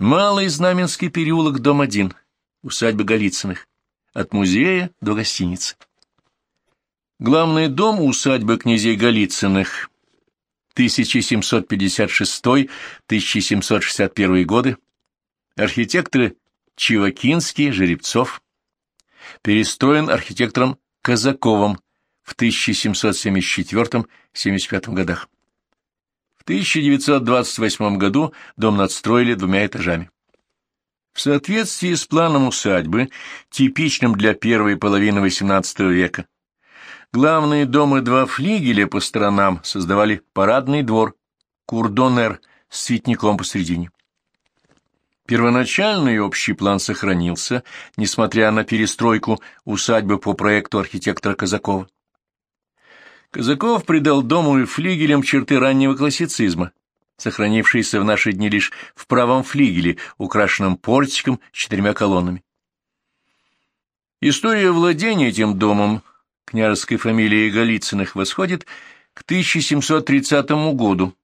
Малый Знаменский переулок, дом 1, усадьба Голицыных, от музея до гостиницы. Главный дом усадьбы князей Голицыных, 1756-1761 годы, архитекторы Чивакинский, Жеребцов, перестроен архитектором Казаковым в 1774-75 годах. В 1928 году дом надстроили двумя этажами. В соответствии с планом усадьбы, типичным для первой половины XVIII века, главные дома два флигеля по сторонам создавали парадный двор, курдонер с цветником посредине. Первоначальный общий план сохранился, несмотря на перестройку усадьбы по проекту архитектора Казакова. Казаков придал дому и флигелям черты раннего классицизма, сохранившиеся в наши дни лишь в правом флигеле, украшенном портиком с четырьмя колоннами. История владения этим домом княжеской фамилии Голицыных восходит к 1730 году,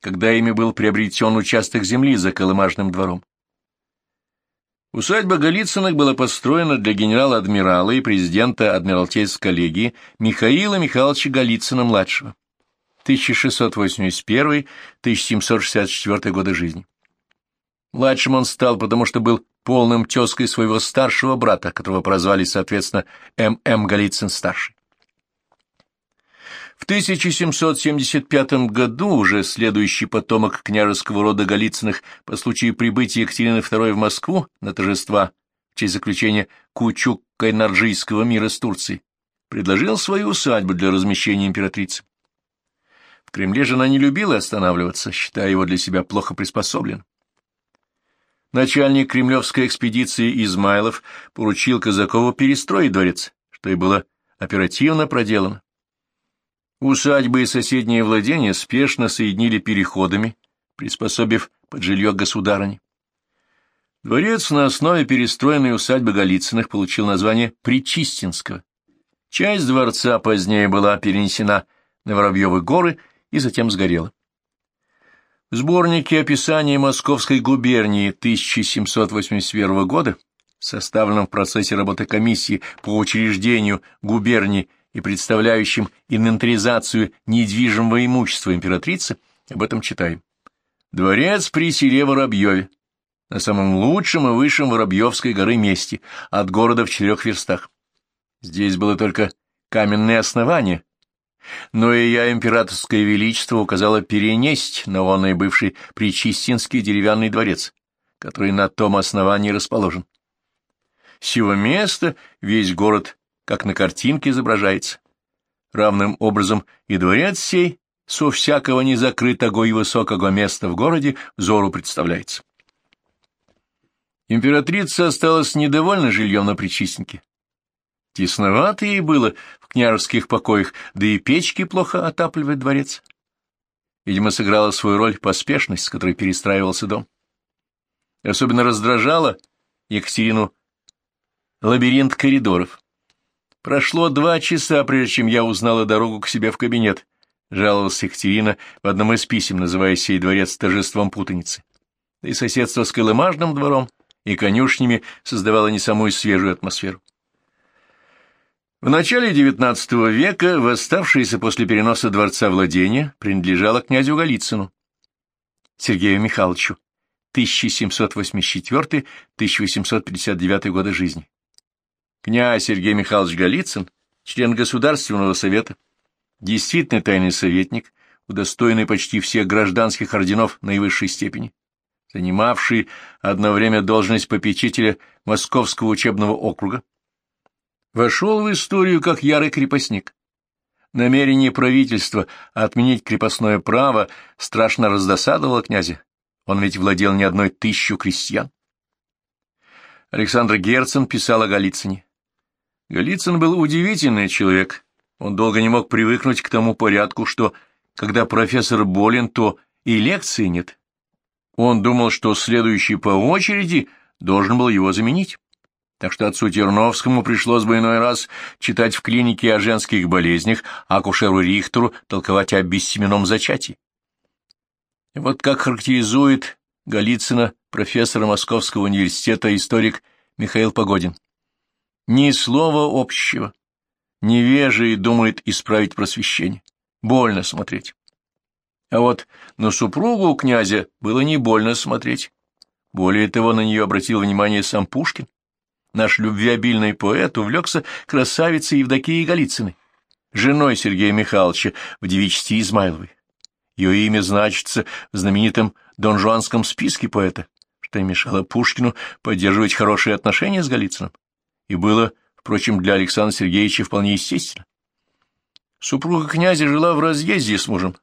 когда ими был приобретен участок земли за Колымажным двором. Усадьба Голицыных была построена для генерала-адмирала и президента Адмиралтейской коллегии Михаила Михайловича Голицына-младшего, 1681-1764 годы жизни. Младшим он стал, потому что был полным тезкой своего старшего брата, которого прозвали, соответственно, М.М. Голицын-старший. В 1775 году уже следующий потомок княжеского рода Голицыных по случаю прибытия Екатерины II в Москву на торжества в честь заключения Кучук-Кайнарджийского мира с Турцией предложил свою усадьбу для размещения императрицы. В Кремле же она не любила останавливаться, считая его для себя плохо приспособлен. Начальник кремлевской экспедиции Измайлов поручил Казакову перестроить дворец, что и было оперативно проделано. Усадьбы и соседние владения спешно соединили переходами, приспособив под жилье государыни. Дворец на основе перестроенной усадьбы Голицыных получил название Причистинского. Часть дворца позднее была перенесена на Воробьевы горы и затем сгорела. В сборнике описания Московской губернии 1781 года, составленном в процессе работы комиссии по учреждению губернии и представляющим инвентаризацию недвижимого имущества императрицы, об этом читаем. Дворец при селе Воробьеве, на самом лучшем и высшем Воробьевской горы месте, от города в четырех верстах. Здесь было только каменное основание, но и я императорское величество указала перенесть на он и бывший Причистинский деревянный дворец, который на том основании расположен. С его места весь город как на картинке изображается. Равным образом и дворец сей со всякого незакрытого и высокого места в городе взору представляется. Императрица осталась недовольна жильем на Причистенке. Тесновато ей было в княжеских покоях, да и печки плохо отапливает дворец. Видимо, сыграла свою роль поспешность, с которой перестраивался дом. Особенно раздражала Екатерину лабиринт коридоров. Прошло два часа, прежде чем я узнала дорогу к себе в кабинет, — жаловалась Екатерина в одном из писем, называя сей дворец торжеством путаницы. Да и соседство с Колымажным двором и конюшнями создавало не самую свежую атмосферу. В начале XIX века восставшееся после переноса дворца владения принадлежало князю Голицыну, Сергею Михайловичу, 1784-1859 годы жизни. Князь Сергей Михайлович Голицын, член Государственного совета, действительный тайный советник, удостоенный почти всех гражданских орденов наивысшей степени, занимавший одно время должность попечителя Московского учебного округа, вошел в историю как ярый крепостник. Намерение правительства отменить крепостное право страшно раздосадовало князя, он ведь владел не одной тысячу крестьян. Александр Герцен писал о Голицыне. Голицын был удивительный человек. Он долго не мог привыкнуть к тому порядку, что, когда профессор болен, то и лекции нет. Он думал, что следующий по очереди должен был его заменить. Так что отцу Терновскому пришлось бы иной раз читать в клинике о женских болезнях, а акушеру Рихтеру толковать о бессеменном зачатии. Вот как характеризует Голицына профессора Московского университета историк Михаил Погодин. Ни слова общего. Невежий думает исправить просвещение. Больно смотреть. А вот на супругу князя было не больно смотреть. Более того, на нее обратил внимание сам Пушкин. Наш любвеобильный поэт увлекся красавицей Евдокией Голицыной, женой Сергея Михайловича в девичестве Измайловой. Ее имя значится в знаменитом донжуанском списке поэта, что мешало Пушкину поддерживать хорошие отношения с Голицыным. И было, впрочем, для Александра Сергеевича вполне естественно. Супруга князя жила в разъезде с мужем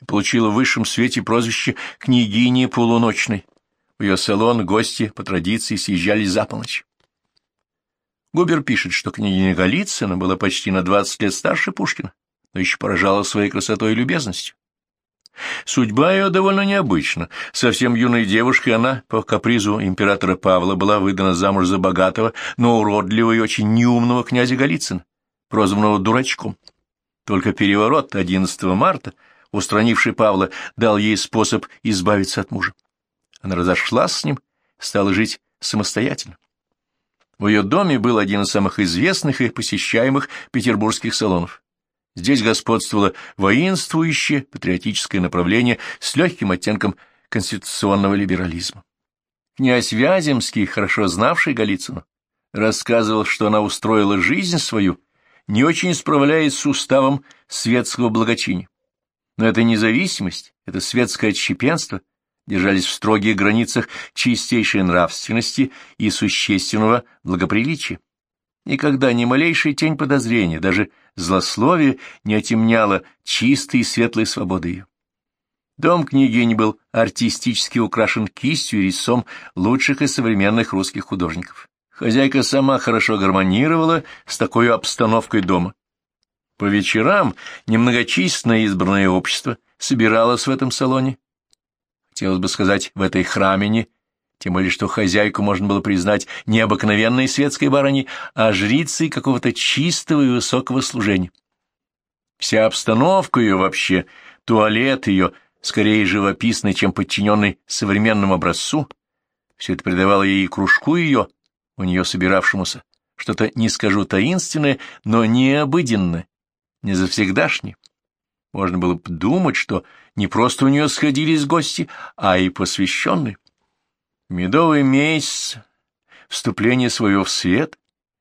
и получила в высшем свете прозвище «княгини полуночной». В ее салон гости по традиции съезжали за полночь. Губер пишет, что княгиня Голицына была почти на двадцать лет старше Пушкина, но еще поражала своей красотой и любезностью. Судьба ее довольно необычна. Совсем юной девушкой она, по капризу императора Павла, была выдана замуж за богатого, но уродливого и очень неумного князя Голицына, прозванного дурачком. Только переворот 11 марта, устранивший Павла, дал ей способ избавиться от мужа. Она разошлась с ним, стала жить самостоятельно. В ее доме был один из самых известных и посещаемых петербургских салонов. Здесь господствовало воинствующее патриотическое направление с легким оттенком конституционного либерализма. Князь Вяземский, хорошо знавший Голицыну, рассказывал, что она устроила жизнь свою, не очень справляясь с уставом светского благочиния. Но эта независимость, это светское отщепенство держались в строгих границах чистейшей нравственности и существенного благоприличия. Никогда ни малейшая тень подозрения, даже злословие не отемняло чистой и светлой свободы ее. Дом княгини был артистически украшен кистью и рисом лучших из современных русских художников. Хозяйка сама хорошо гармонировала с такой обстановкой дома. По вечерам немногочисленное избранное общество собиралось в этом салоне. Хотелось бы сказать, в этой храмине тем более что хозяйку можно было признать не обыкновенной светской барыней, а жрицей какого-то чистого и высокого служения. Вся обстановка ее вообще, туалет ее, скорее живописный, чем подчиненный современному образцу, все это придавало ей кружку ее, у нее собиравшемуся, что-то, не скажу, таинственное, но необыденное, не завсегдашнее. Можно было подумать, что не просто у нее сходились гости, а и посвященные. Медовый месяц, вступление своего в свет,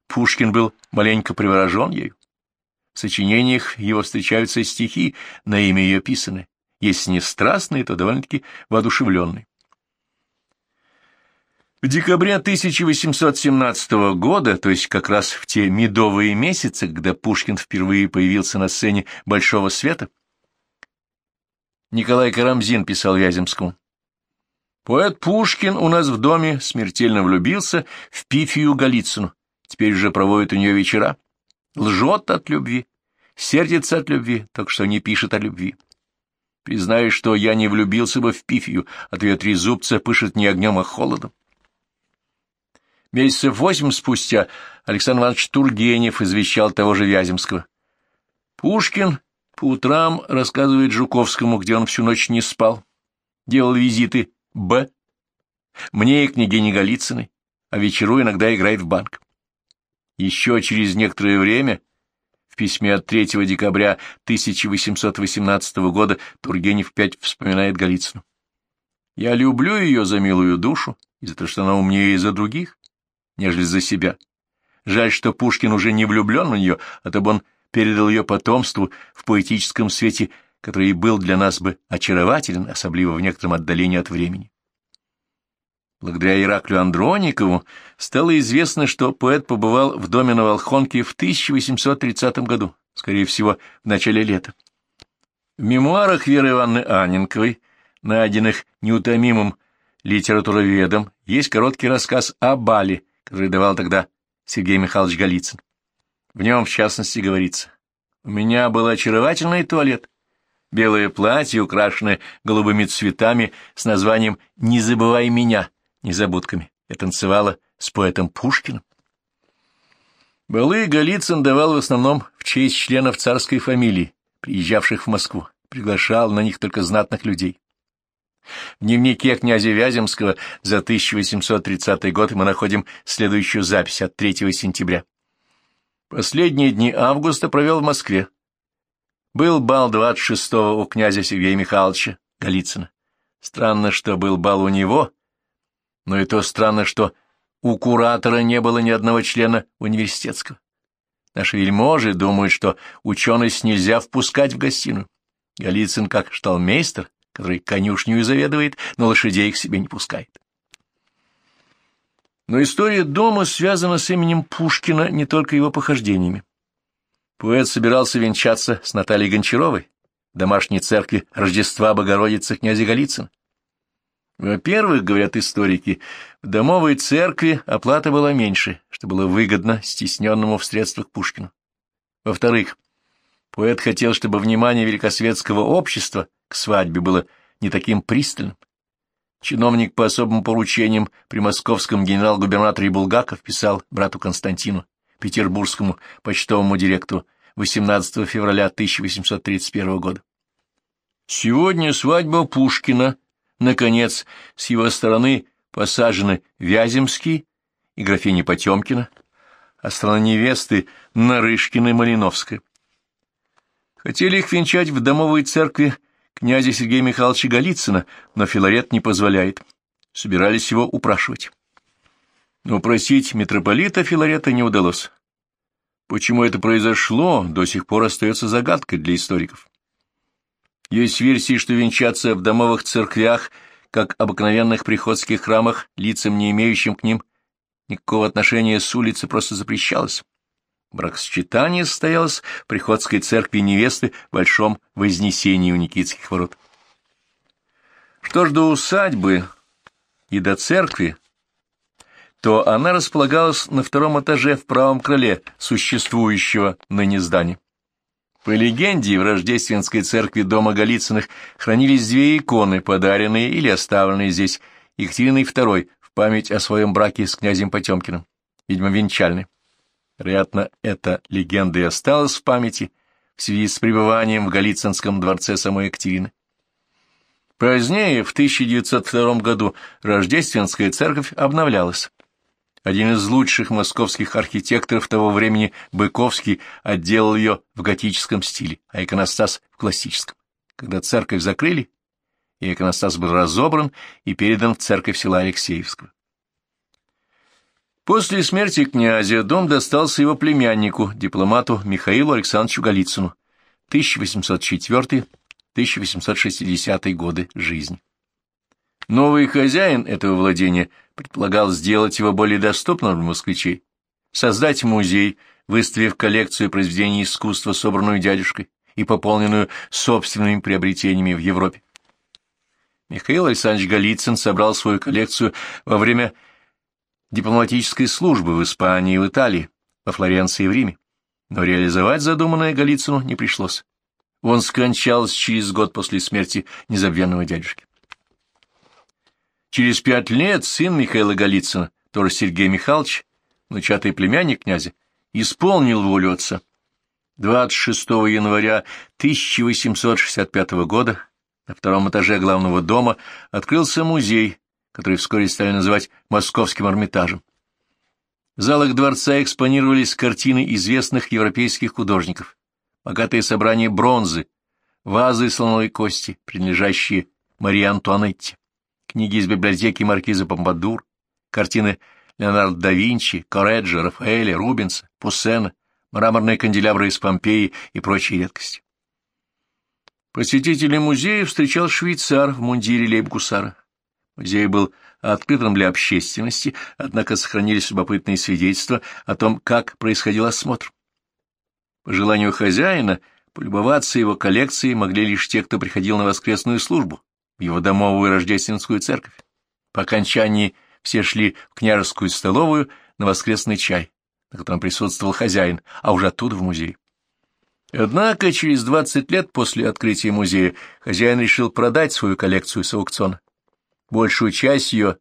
Пушкин был маленько приворожен ею. В сочинениях его встречаются стихи, на имя ее писаны, если не страстные, то довольно-таки воодушевленные. В декабре 1817 года, то есть как раз в те медовые месяцы, когда Пушкин впервые появился на сцене Большого Света, Николай Карамзин писал Вяземскому, Поэт Пушкин у нас в доме смертельно влюбился в Пифию Голицыну. Теперь же проводит у нее вечера. Лжет от любви, сердится от любви, так что не пишет о любви. Признаю, что я не влюбился бы в Пифию, от ее трезубца пышет не огнем, а холодом. Месяцев восемь спустя Александр Иванович Тургенев извещал того же Вяземского. Пушкин по утрам рассказывает Жуковскому, где он всю ночь не спал, делал визиты Б. Мне и княгине Голицыной, а вечеру иногда играет в банк. Еще через некоторое время, в письме от 3 декабря 1818 года, Тургенев опять вспоминает Голицыну. «Я люблю ее за милую душу и за то, что она умнее за других, нежели за себя. Жаль, что Пушкин уже не влюблен в нее, а то бы он передал ее потомству в поэтическом свете который был для нас бы очарователен, особливо в некотором отдалении от времени. Благодаря Ираклю Андроникову стало известно, что поэт побывал в доме на Волхонке в 1830 году, скорее всего, в начале лета. В мемуарах Веры Ивановны Анненковой, найденных неутомимым литературоведом, есть короткий рассказ о бале, который давал тогда Сергей Михайлович Голицын. В нем, в частности, говорится, «У меня был очаровательный туалет, белое платье, украшенное голубыми цветами с названием «Не забывай меня» незабудками. Я танцевала с поэтом Пушкиным. Балы Голицын давал в основном в честь членов царской фамилии, приезжавших в Москву, приглашал на них только знатных людей. В дневнике князя Вяземского за 1830 год мы находим следующую запись от 3 сентября. Последние дни августа провел в Москве. Был бал 26-го у князя Сергея Михайловича Голицына. Странно, что был бал у него, но и то странно, что у куратора не было ни одного члена университетского. Наши вельможи думают, что ученость нельзя впускать в гостиную. Голицын, как шталмейстер, который конюшню заведует, но лошадей к себе не пускает. Но история дома связана с именем Пушкина не только его похождениями. Поэт собирался венчаться с Натальей Гончаровой в домашней церкви Рождества Богородицы князя Голицына. Во-первых, говорят историки, в домовой церкви оплата была меньше, что было выгодно стесненному в средствах Пушкину. Во-вторых, поэт хотел, чтобы внимание великосветского общества к свадьбе было не таким пристальным. Чиновник по особым поручениям при московском генерал-губернаторе Булгаков писал брату Константину, петербургскому почтовому директору, 18 февраля 1831 года. Сегодня свадьба Пушкина Наконец, с его стороны посажены Вяземский и графиня Потемкина, а страна невесты Нарышкина и Малиновская. Хотели их венчать в домовой церкви князя Сергея Михайловича Голицына, но Филарет не позволяет. Собирались его упрашивать. Но просить митрополита Филарета не удалось. Почему это произошло, до сих пор остается загадкой для историков. Есть версии, что венчаться в домовых церквях, как обыкновенных приходских храмах, лицам, не имеющим к ним никакого отношения с улицы, просто запрещалось. Бракосчитание состоялось в приходской церкви невесты в Большом Вознесении у Никитских ворот. Что ж до усадьбы и до церкви, то она располагалась на втором этаже в правом крыле существующего ныне здания. По легенде, в рождественской церкви дома Голицыных хранились две иконы, подаренные или оставленные здесь Екатериной II в память о своем браке с князем Потемкиным, видимо, венчальной. Вероятно, эта легенда и осталась в памяти в связи с пребыванием в Голицынском дворце самой Екатерины. Позднее, в 1902 году, рождественская церковь обновлялась. Один из лучших московских архитекторов того времени, Быковский, отделал ее в готическом стиле, а иконостас — в классическом. Когда церковь закрыли, и иконостас был разобран и передан в церковь села Алексеевского. После смерти князя дом достался его племяннику, дипломату Михаилу Александровичу Голицыну, 1804-1860 годы жизни. Новый хозяин этого владения предполагал сделать его более доступным для москвичей, создать музей, выставив коллекцию произведений искусства, собранную дядюшкой и пополненную собственными приобретениями в Европе. Михаил Александрович Голицын собрал свою коллекцию во время дипломатической службы в Испании и в Италии, во Флоренции и в Риме, но реализовать задуманное Голицыну не пришлось. Он скончался через год после смерти незабвенного дядюшки. Через пять лет сын Михаила Голицына, тоже Сергей Михайлович, внучатый племянник князя, исполнил волю отца. 26 января 1865 года на втором этаже главного дома открылся музей, который вскоре стали называть Московским Эрмитажем. В залах дворца экспонировались картины известных европейских художников, богатые собрания бронзы, вазы слоновой кости, принадлежащие Марии Антуанетте книги из библиотеки маркиза Помпадур, картины Леонардо да Винчи, Корреджо, Рафаэля, Рубенса, Пуссена, мраморные канделябры из Помпеи и прочие редкости. Посетителей музея встречал швейцар в мундире лейб-гусара. Музей был открытым для общественности, однако сохранились любопытные свидетельства о том, как происходил осмотр. По желанию хозяина, полюбоваться его коллекцией могли лишь те, кто приходил на воскресную службу, в его домовую рождественскую церковь. По окончании все шли в княжескую столовую на воскресный чай, на котором присутствовал хозяин, а уже оттуда в музей. Однако через 20 лет после открытия музея хозяин решил продать свою коллекцию с аукциона. Большую часть ее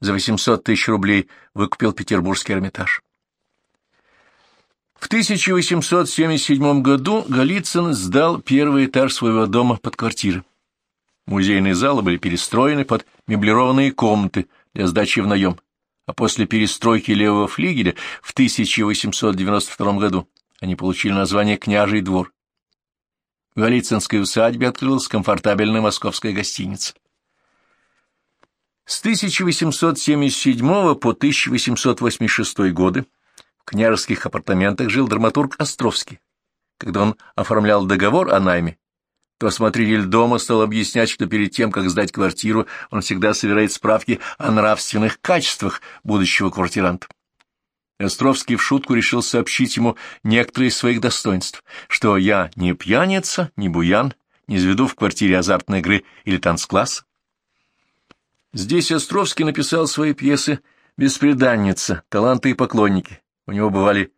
за 800 тысяч рублей выкупил Петербургский Эрмитаж. В 1877 году Голицын сдал первый этаж своего дома под квартиры. Музейные залы были перестроены под меблированные комнаты для сдачи в наем, а после перестройки левого флигеля в 1892 году они получили название «Княжий двор». В Голицынской усадьбе открылась комфортабельная московская гостиница. С 1877 по 1886 годы в княжеских апартаментах жил драматург Островский. Когда он оформлял договор о найме, то смотритель дома стал объяснять, что перед тем, как сдать квартиру, он всегда собирает справки о нравственных качествах будущего квартиранта. Островский в шутку решил сообщить ему некоторые из своих достоинств, что я не пьяница, не буян, не заведу в квартире азартной игры или танцкласс. Здесь Островский написал свои пьесы «Беспреданница», «Таланты и поклонники». У него бывали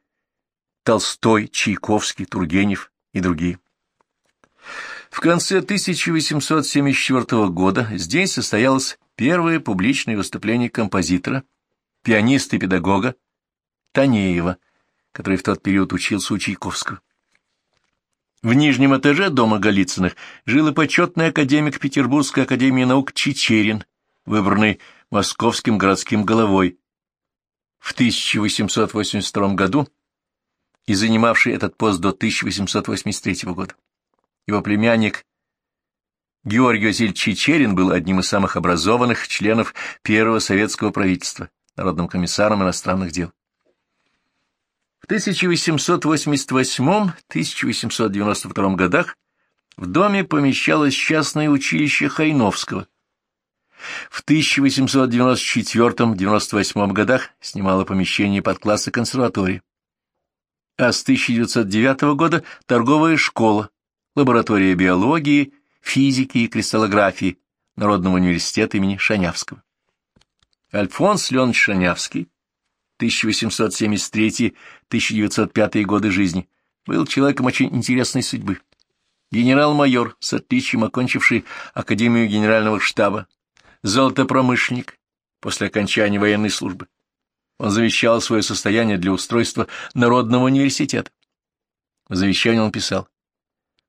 Толстой, Чайковский, Тургенев и другие. В конце 1874 года здесь состоялось первое публичное выступление композитора, пианиста и педагога Танеева, который в тот период учился у Чайковского. В нижнем этаже дома Голицыных жил и почетный академик Петербургской академии наук Чичерин, выбранный московским городским головой в 1882 году и занимавший этот пост до 1883 года. Его племянник Георгий Васильевич Чичерин был одним из самых образованных членов первого советского правительства, народным комиссаром иностранных дел. В 1888-1892 годах в доме помещалось частное училище Хайновского. В 1894-98 годах снимало помещение под классы консерватории. А с 1909 года торговая школа, лаборатория биологии, физики и кристаллографии Народного университета имени Шанявского. Альфонс Леонович Шанявский 1873-1905 годы жизни, был человеком очень интересной судьбы. Генерал-майор, с отличием окончивший Академию генерального штаба, золотопромышленник после окончания военной службы. Он завещал свое состояние для устройства Народного университета. В завещании он писал, «В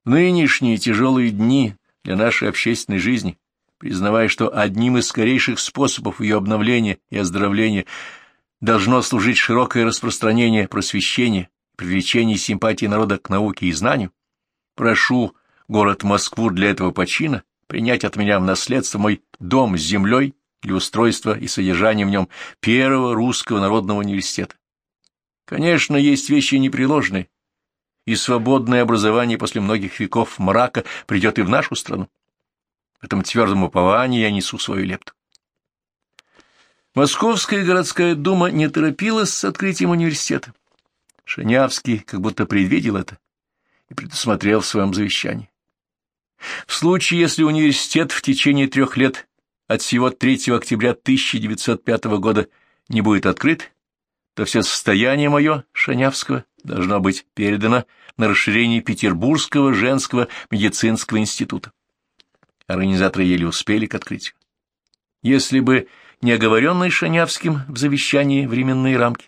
нынешние тяжелые дни для нашей общественной жизни, признавая, что одним из скорейших способов ее обновления и оздоровления – должно служить широкое распространение просвещения, привлечение симпатии народа к науке и знанию, прошу город Москву для этого почина принять от меня в наследство мой дом с землей для устройства и содержания в нем первого русского народного университета. Конечно, есть вещи непреложные, и свободное образование после многих веков мрака придет и в нашу страну. В этом твердом уповании я несу свою лепту. Московская городская дума не торопилась с открытием университета. Шанявский как будто предвидел это и предусмотрел в своем завещании. В случае, если университет в течение трех лет от всего 3 октября 1905 года не будет открыт, то все состояние мое, Шанявского, должно быть передано на расширение Петербургского женского медицинского института. Организаторы еле успели к открытию. Если бы не оговоренной Шанявским в завещании временные рамки,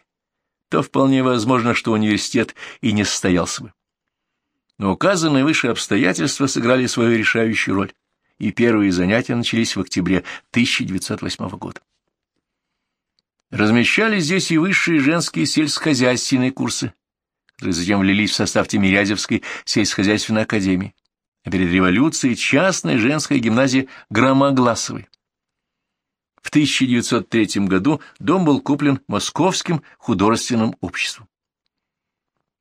то вполне возможно, что университет и не состоялся бы. Но указанные выше обстоятельства сыграли свою решающую роль, и первые занятия начались в октябре 1908 года. Размещались здесь и высшие женские сельскохозяйственные курсы, которые затем влились в состав Тимирязевской сельскохозяйственной академии, а перед революцией частная женская гимназия Громогласовой. В 1903 году дом был куплен Московским художественным обществом.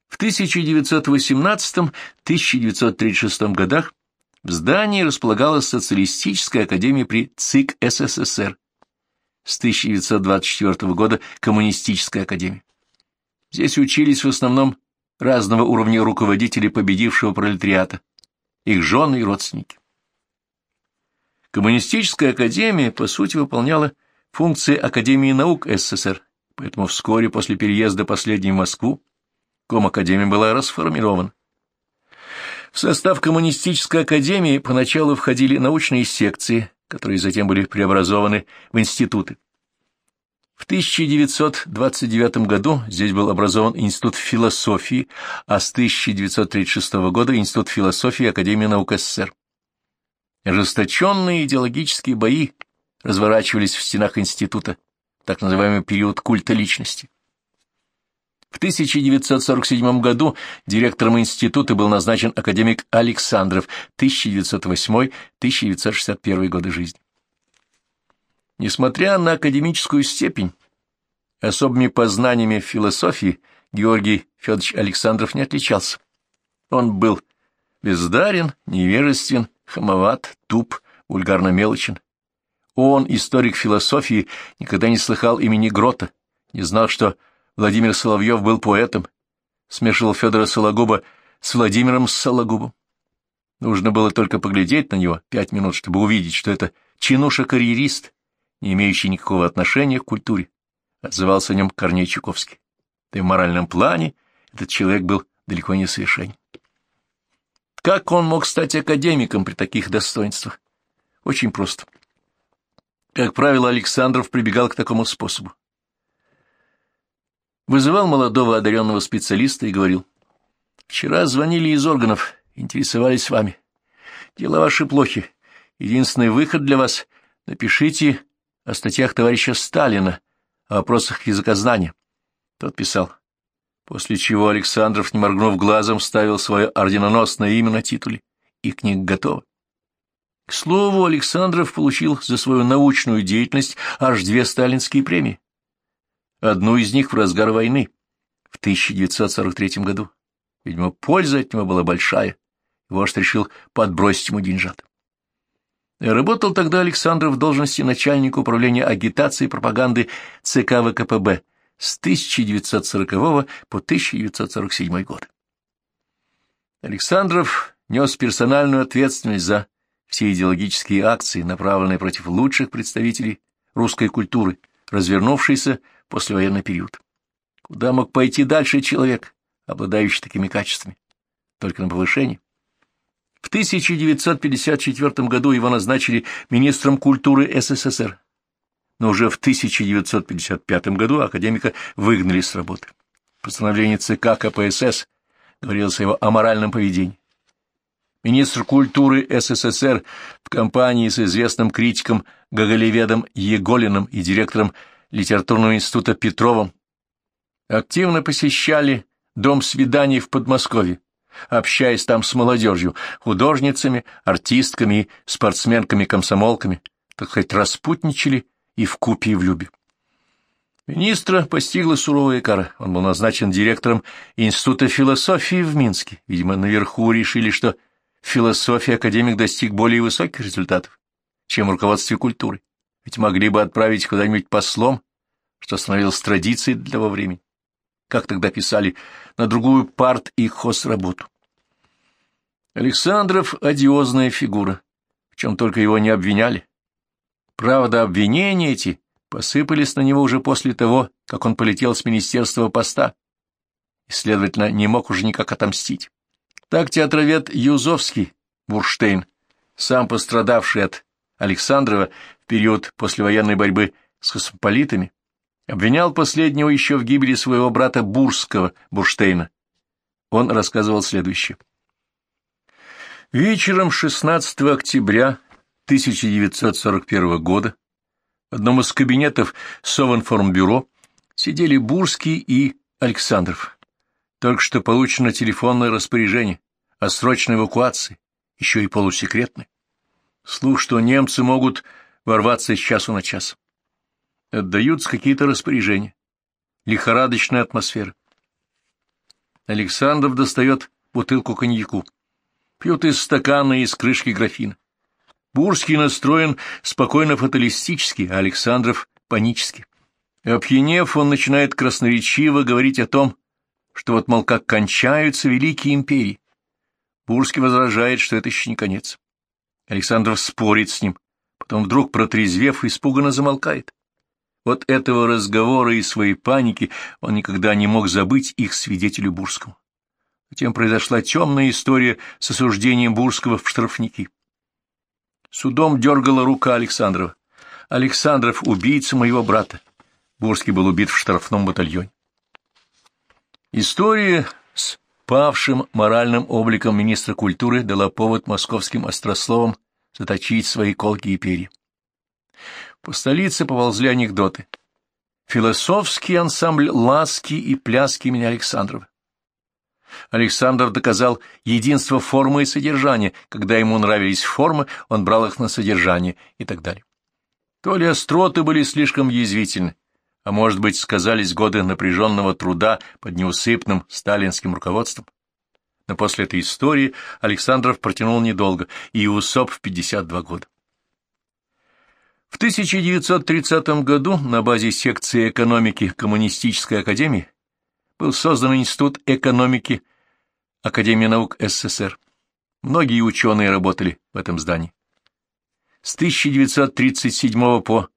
В 1918-1936 годах в здании располагалась социалистическая академия при ЦИК СССР, с 1924 года коммунистическая академия. Здесь учились в основном разного уровня руководители победившего пролетариата, их жены и родственники. Коммунистическая академия, по сути, выполняла функции Академии наук СССР, поэтому вскоре после переезда последней в Москву Комакадемия была расформирована. В состав Коммунистической академии поначалу входили научные секции, которые затем были преобразованы в институты. В 1929 году здесь был образован Институт философии, а с 1936 года Институт философии Академии наук СССР. Ожесточенные идеологические бои разворачивались в стенах института, так называемый период культа личности. В 1947 году директором института был назначен академик Александров, 1908-1961 годы жизни. Несмотря на академическую степень, особыми познаниями в философии Георгий Федорович Александров не отличался. Он был бездарен, невежествен, хамоват, туп, вульгарно мелочен. Он, историк философии, никогда не слыхал имени Грота, не знал, что Владимир Соловьев был поэтом, смешивал Федора Сологуба с Владимиром Сологубом. Нужно было только поглядеть на него пять минут, чтобы увидеть, что это чинуша-карьерист, не имеющий никакого отношения к культуре. Отзывался о нем Корней Чуковский. Да и в моральном плане этот человек был далеко не совершенен. Как он мог стать академиком при таких достоинствах? Очень просто. Как правило, Александров прибегал к такому способу. Вызывал молодого одаренного специалиста и говорил, «Вчера звонили из органов, интересовались вами. Дела ваши плохи. Единственный выход для вас — напишите о статьях товарища Сталина, о вопросах языкознания». Тот писал, после чего Александров, не моргнув глазом, ставил свое орденоносное имя на титуле, и книга готова. К слову, Александров получил за свою научную деятельность аж две сталинские премии. Одну из них в разгар войны, в 1943 году. Видимо, польза от него была большая, вождь решил подбросить ему деньжат. Работал тогда Александров в должности начальника управления агитации и пропаганды ЦК ВКПБ – с 1940 по 1947 год. Александров нес персональную ответственность за все идеологические акции, направленные против лучших представителей русской культуры, развернувшейся в послевоенный период. Куда мог пойти дальше человек, обладающий такими качествами? Только на повышение. В 1954 году его назначили министром культуры СССР но уже в 1955 году академика выгнали с работы. Постановление ЦК КПСС говорилось о его аморальном поведении. Министр культуры СССР в компании с известным критиком Гоголеведом Еголиным и директором литературного института Петровым активно посещали дом свиданий в Подмосковье, общаясь там с молодежью, художницами, артистками и спортсменками-комсомолками, так сказать, распутничали и в купе, и в любе. Министра постигла суровая кара. Он был назначен директором Института философии в Минске. Видимо, наверху решили, что в философии академик достиг более высоких результатов, чем в руководстве культуры. Ведь могли бы отправить куда-нибудь послом, что становилось традицией для того времени. Как тогда писали, на другую парт и хозработу. Александров — одиозная фигура, в чем только его не обвиняли. Правда, обвинения эти посыпались на него уже после того, как он полетел с министерства поста, и, следовательно, не мог уже никак отомстить. Так театровед Юзовский, Бурштейн, сам пострадавший от Александрова в период послевоенной борьбы с космополитами, обвинял последнего еще в гибели своего брата Бурского, Бурштейна. Он рассказывал следующее. Вечером 16 октября 1941 года в одном из кабинетов Совинформбюро сидели Бурский и Александров. Только что получено телефонное распоряжение о срочной эвакуации, еще и полусекретной. Слух, что немцы могут ворваться с часу на час. Отдаются какие-то распоряжения. Лихорадочная атмосфера. Александров достает бутылку коньяку. Пьет из стакана и из крышки графина. Бурский настроен спокойно-фаталистически, а Александров — панически. Опьянев, он начинает красноречиво говорить о том, что вот, мол, как кончаются великие империи. Бурский возражает, что это еще не конец. Александров спорит с ним, потом вдруг, протрезвев, испуганно замолкает. Вот этого разговора и своей паники он никогда не мог забыть их свидетелю Бурскому. Затем произошла темная история с осуждением Бурского в штрафники. Судом дергала рука Александрова. Александров — убийца моего брата. Бурский был убит в штрафном батальоне. История с павшим моральным обликом министра культуры дала повод московским острословам заточить свои колки и перья. По столице поползли анекдоты. Философский ансамбль «Ласки и пляски» имени Александрова. Александр доказал единство формы и содержания. Когда ему нравились формы, он брал их на содержание и так далее. То ли остроты были слишком язвительны, а может быть, сказались годы напряженного труда под неусыпным сталинским руководством. Но после этой истории Александров протянул недолго и усоп в 52 года. В 1930 году на базе секции экономики Коммунистической академии был создан Институт экономики Академии наук СССР. Многие ученые работали в этом здании. С 1937 по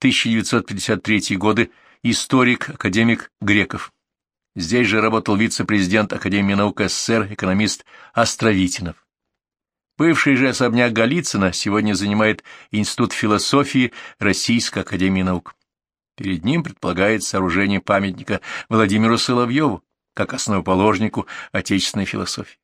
1953 годы историк, академик Греков. Здесь же работал вице-президент Академии наук СССР, экономист Островитинов. Бывший же особняк Голицына сегодня занимает Институт философии Российской Академии Наук. Перед ним предполагается сооружение памятника Владимиру Соловьеву, как основоположнику отечественной философии.